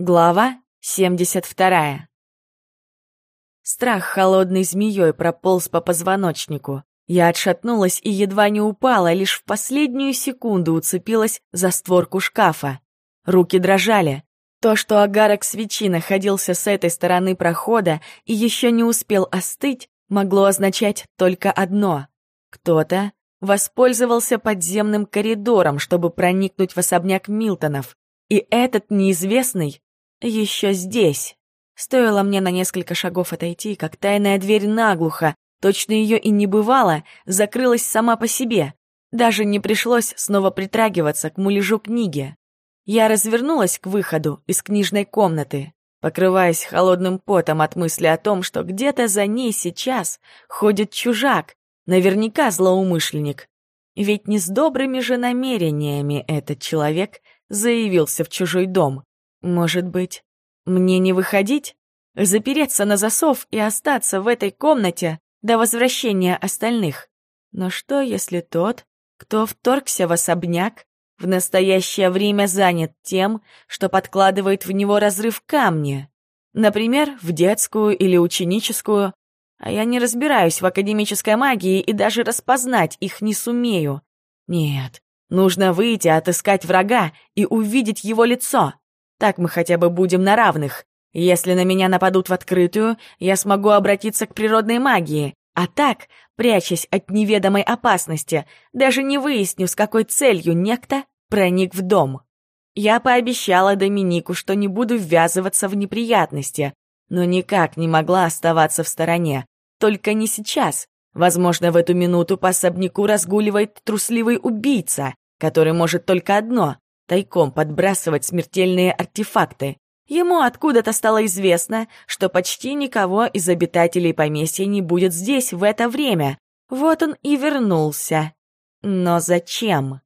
Глава 72. Страх холодной змеей прополз по позвоночнику. Я отшатнулась и едва не упала, лишь в последнюю секунду уцепилась за створку шкафа. Руки дрожали. То, что агарок свечи находился с этой стороны прохода и еще не успел остыть, могло означать только одно. Кто-то воспользовался подземным коридором, чтобы проникнуть в особняк Милтонов. И этот неизвестный еще здесь. Стоило мне на несколько шагов отойти, как тайная дверь наглухо, точно ее и не бывало, закрылась сама по себе. Даже не пришлось снова притрагиваться к муляжу книги. Я развернулась к выходу из книжной комнаты, покрываясь холодным потом от мысли о том, что где-то за ней сейчас ходит чужак, наверняка злоумышленник. Ведь не с добрыми же намерениями этот человек заявился в чужой дом. Может быть, мне не выходить? Запереться на засов и остаться в этой комнате до возвращения остальных? Но что, если тот, кто вторгся в особняк, в настоящее время занят тем, что подкладывает в него разрыв камня? Например, в детскую или ученическую, а я не разбираюсь в академической магии и даже распознать их не сумею. Нет, нужно выйти, отыскать врага и увидеть его лицо. Так мы хотя бы будем на равных. Если на меня нападут в открытую, я смогу обратиться к природной магии. А так, прячась от неведомой опасности, даже не выясню, с какой целью некто проник в дом. Я пообещала Доминику, что не буду ввязываться в неприятности, но никак не могла оставаться в стороне. Только не сейчас. Возможно, в эту минуту по особняку разгуливает трусливый убийца, который может только одно тайком подбрасывать смертельные артефакты. Ему откуда-то стало известно, что почти никого из обитателей поместья не будет здесь в это время. Вот он и вернулся. Но зачем?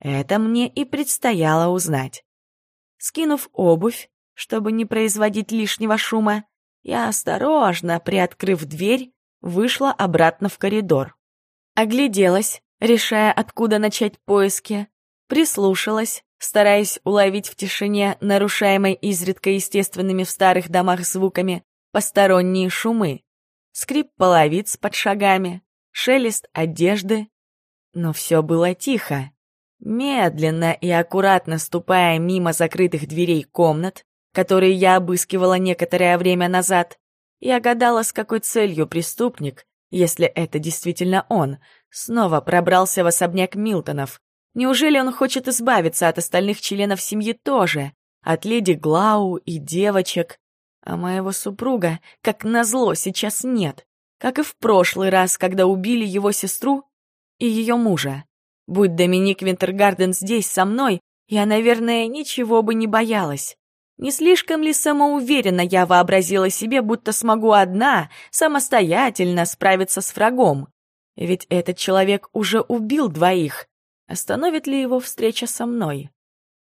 Это мне и предстояло узнать. Скинув обувь, чтобы не производить лишнего шума, я осторожно, приоткрыв дверь, вышла обратно в коридор. Огляделась, решая, откуда начать поиски, прислушалась, стараясь уловить в тишине, нарушаемой изредка естественными в старых домах звуками, посторонние шумы. Скрип половиц под шагами, шелест одежды. Но все было тихо. Медленно и аккуратно ступая мимо закрытых дверей комнат, которые я обыскивала некоторое время назад, я гадала, с какой целью преступник, если это действительно он, снова пробрался в особняк Милтонов, Неужели он хочет избавиться от остальных членов семьи тоже? От леди Глау и девочек? А моего супруга, как назло, сейчас нет. Как и в прошлый раз, когда убили его сестру и ее мужа. Будь Доминик Винтергарден здесь со мной, я, наверное, ничего бы не боялась. Не слишком ли самоуверенно я вообразила себе, будто смогу одна, самостоятельно справиться с врагом? Ведь этот человек уже убил двоих, Остановит ли его встреча со мной?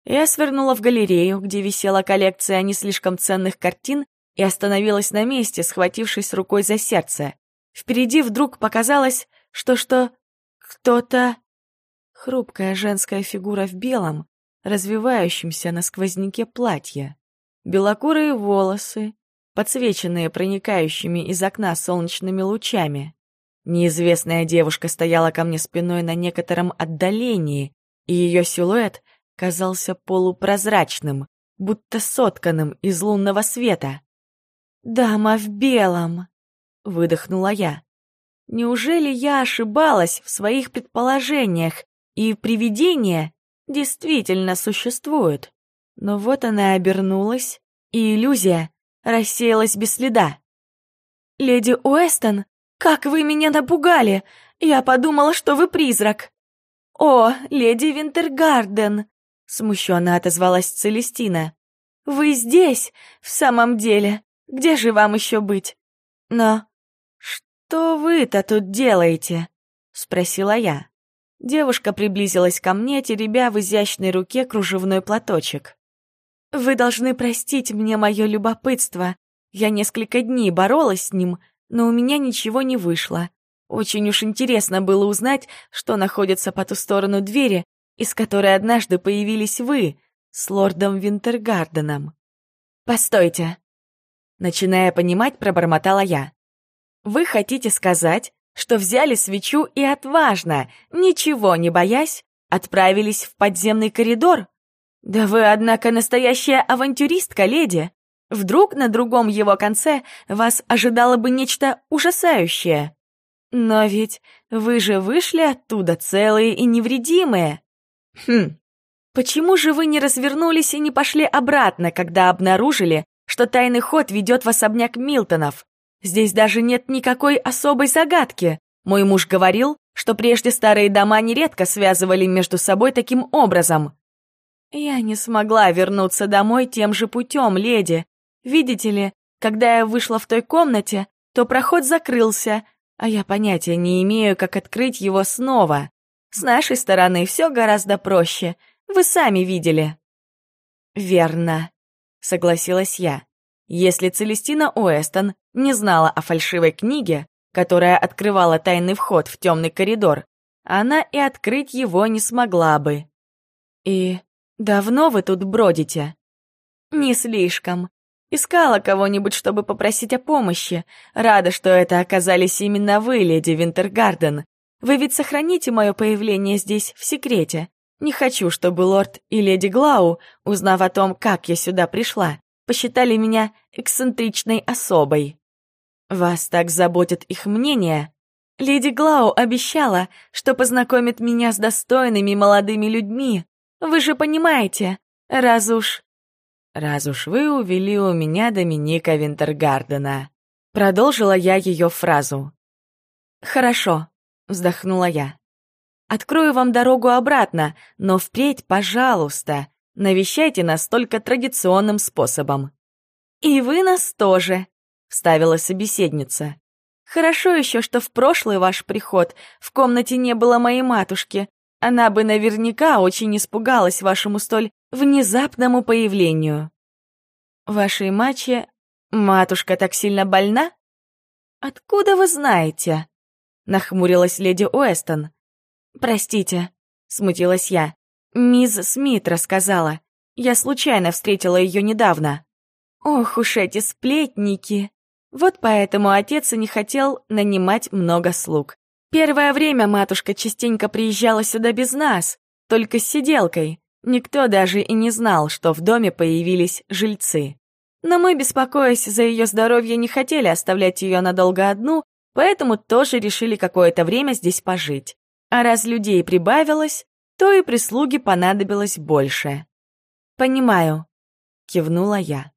Я свернула в галерею, где висела коллекция не слишком ценных картин, и остановилась на месте, схватившись рукой за сердце. Впереди вдруг показалось, что что... кто-то... Хрупкая женская фигура в белом, развивающемся на сквозняке платья. Белокурые волосы, подсвеченные проникающими из окна солнечными лучами. Неизвестная девушка стояла ко мне спиной на некотором отдалении, и ее силуэт казался полупрозрачным, будто сотканным из лунного света. «Дама в белом!» — выдохнула я. «Неужели я ошибалась в своих предположениях, и привидения действительно существуют?» Но вот она обернулась, и иллюзия рассеялась без следа. «Леди Уэстон «Как вы меня напугали! Я подумала, что вы призрак!» «О, леди Винтергарден!» — смущенно отозвалась Целестина. «Вы здесь, в самом деле? Где же вам еще быть?» «Но что вы-то тут делаете?» — спросила я. Девушка приблизилась ко мне, теребя в изящной руке кружевной платочек. «Вы должны простить мне мое любопытство. Я несколько дней боролась с ним, но у меня ничего не вышло. Очень уж интересно было узнать, что находится по ту сторону двери, из которой однажды появились вы с лордом Винтергарденом. постойте. Начиная понимать, пробормотала я. Вы хотите сказать, что взяли свечу и отважно, ничего не боясь, отправились в подземный коридор? Да вы, однако, настоящая авантюристка, леди. Вдруг на другом его конце вас ожидало бы нечто ужасающее. Но ведь вы же вышли оттуда целые и невредимые. Хм, почему же вы не развернулись и не пошли обратно, когда обнаружили, что тайный ход ведет в особняк Милтонов? Здесь даже нет никакой особой загадки. Мой муж говорил, что прежде старые дома нередко связывали между собой таким образом. Я не смогла вернуться домой тем же путем, леди. Видите ли, когда я вышла в той комнате, то проход закрылся, а я понятия не имею, как открыть его снова. С нашей стороны все гораздо проще. Вы сами видели. Верно, согласилась я. Если Целестина Уэстон не знала о фальшивой книге, которая открывала тайный вход в темный коридор, она и открыть его не смогла бы. И давно вы тут бродите? Не слишком. Искала кого-нибудь, чтобы попросить о помощи. Рада, что это оказались именно вы, леди Винтергарден. Вы ведь сохраните мое появление здесь в секрете. Не хочу, чтобы лорд и леди Глау, узнав о том, как я сюда пришла, посчитали меня эксцентричной особой. Вас так заботит их мнение? Леди Глау обещала, что познакомит меня с достойными молодыми людьми. Вы же понимаете, раз уж... Раз уж вы увели у меня Доминика Винтергардена. Продолжила я ее фразу. Хорошо, вздохнула я. Открою вам дорогу обратно, но впредь, пожалуйста, навещайте нас только традиционным способом. И вы нас тоже, вставила собеседница. Хорошо еще, что в прошлый ваш приход в комнате не было моей матушки. Она бы наверняка очень испугалась вашему столь внезапному появлению. Вашей маче матушка так сильно больна? Откуда вы знаете? Нахмурилась леди Уэстон. Простите, смутилась я. Мисс Смит рассказала. Я случайно встретила ее недавно. Ох уж эти сплетники! Вот поэтому отец и не хотел нанимать много слуг. Первое время матушка частенько приезжала сюда без нас, только с сиделкой. Никто даже и не знал, что в доме появились жильцы. Но мы, беспокоясь за ее здоровье, не хотели оставлять ее надолго одну, поэтому тоже решили какое-то время здесь пожить. А раз людей прибавилось, то и прислуги понадобилось больше. «Понимаю», — кивнула я.